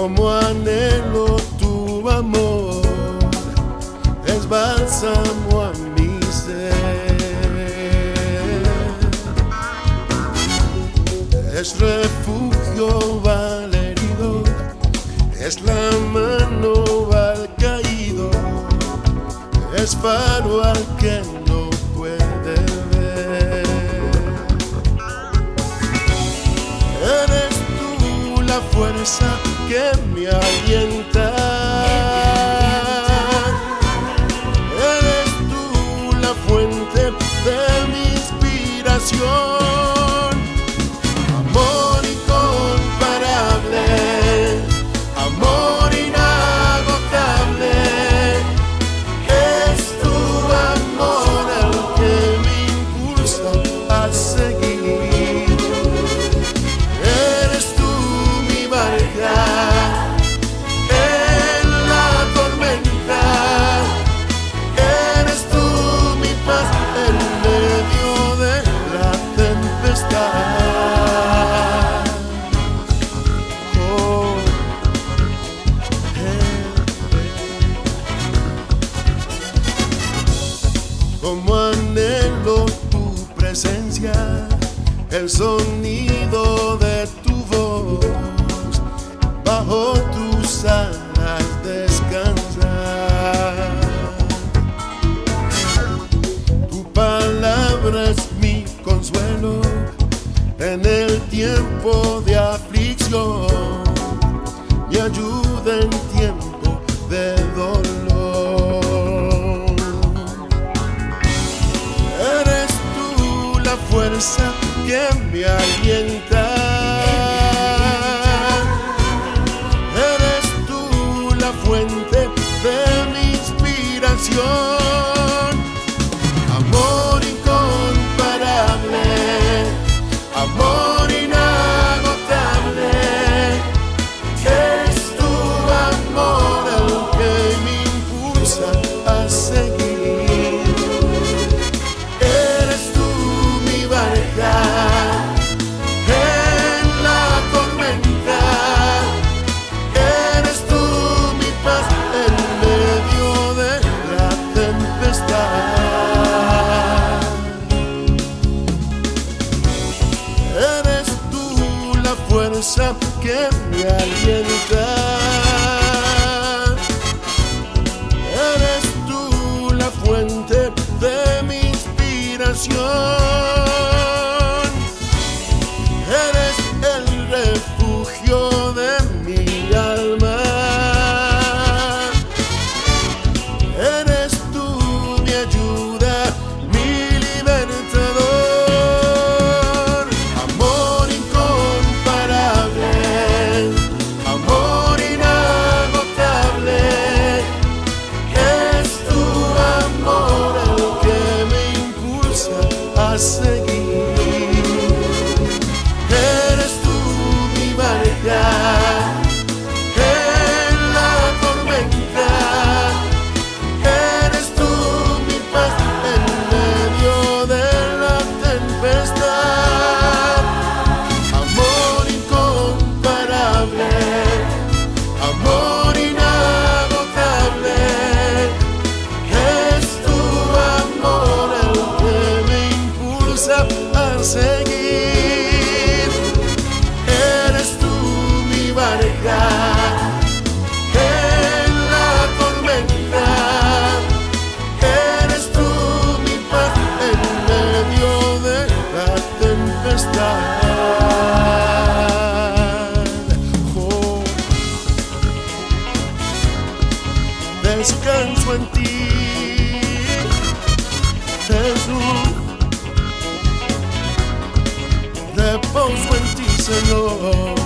como anhelo tu amor, es bálsamo a mi ser, es refugio al es la mano al caído, es faro al que no puede ver. Eres tú la fuerza que me alienta. Como anhelo tu presencia, el sonido de tu voz bajo tus alas descansa. Tu palabra es mi consuelo en el tiempo de aflicción, mi ayuda Eres tú la fuerza que me alienta. A seguir. Seguir. Eres tú mi barca en la tormenta. Eres tú mi paz en medio de la tempestad. Descanso en ti, Jesús. Reposo en ti, Señor.